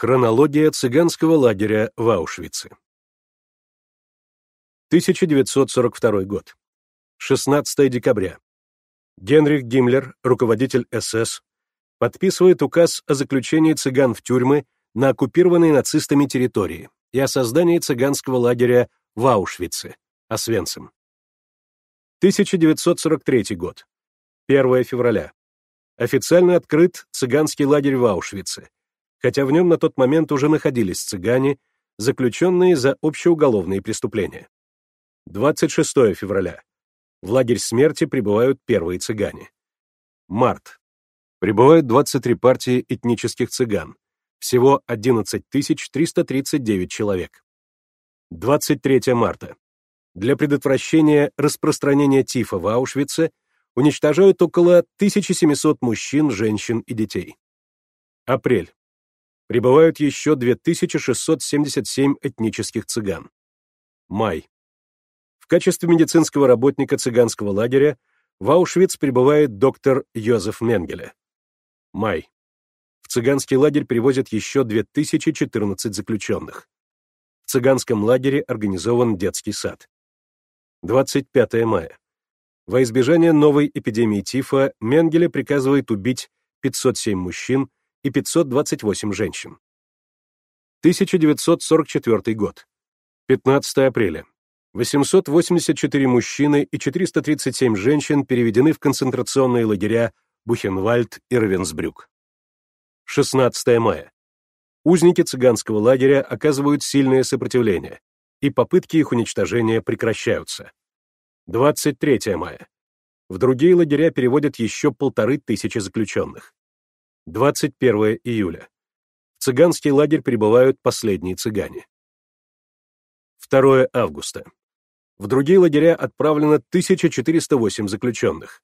Хронология цыганского лагеря в Аушвице. 1942 год. 16 декабря. Генрих Гиммлер, руководитель СС, подписывает указ о заключении цыган в тюрьмы на оккупированной нацистами территории и о создании цыганского лагеря в Аушвице, Освенцим. 1943 год. 1 февраля. Официально открыт цыганский лагерь в Аушвице, хотя в нем на тот момент уже находились цыгане, заключенные за общеуголовные преступления. 26 февраля. В лагерь смерти прибывают первые цыгане. Март. Прибывают 23 партии этнических цыган. Всего 11 339 человек. 23 марта. Для предотвращения распространения ТИФа в Аушвице уничтожают около 1700 мужчин, женщин и детей. Апрель прибывают еще 2677 этнических цыган. Май. В качестве медицинского работника цыганского лагеря в Аушвиц прибывает доктор Йозеф Менгеле. Май. В цыганский лагерь привозят еще 2014 заключенных. В цыганском лагере организован детский сад. 25 мая. Во избежание новой эпидемии тифа Менгеле приказывает убить 507 мужчин, и 528 женщин. 1944 год. 15 апреля. 884 мужчины и 437 женщин переведены в концентрационные лагеря Бухенвальд и Равенсбрюк. 16 мая. Узники цыганского лагеря оказывают сильное сопротивление, и попытки их уничтожения прекращаются. 23 мая. В другие лагеря переводят еще полторы тысячи заключенных. 21 июля. В цыганский лагерь прибывают последние цыгане. 2 августа. В другие лагеря отправлено 1408 заключенных.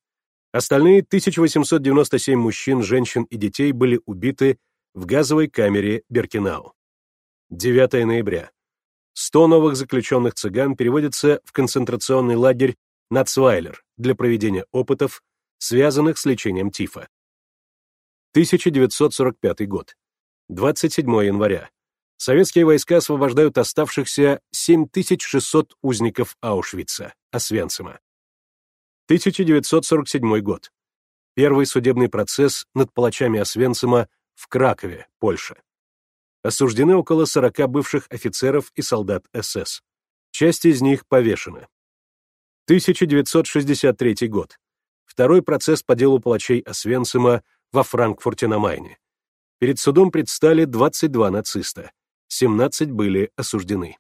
Остальные 1897 мужчин, женщин и детей были убиты в газовой камере Беркинау. 9 ноября. 100 новых заключенных цыган переводятся в концентрационный лагерь Нацвайлер для проведения опытов, связанных с лечением тифа. 1945 год. 27 января. Советские войска освобождают оставшихся 7600 узников Аушвица, Освенцима. 1947 год. Первый судебный процесс над палачами Освенцима в Кракове, Польша. Осуждены около 40 бывших офицеров и солдат СС. Часть из них повешена. 1963 год. Второй процесс по делу палачей Освенцима во Франкфурте на Майне. Перед судом предстали 22 нациста, 17 были осуждены.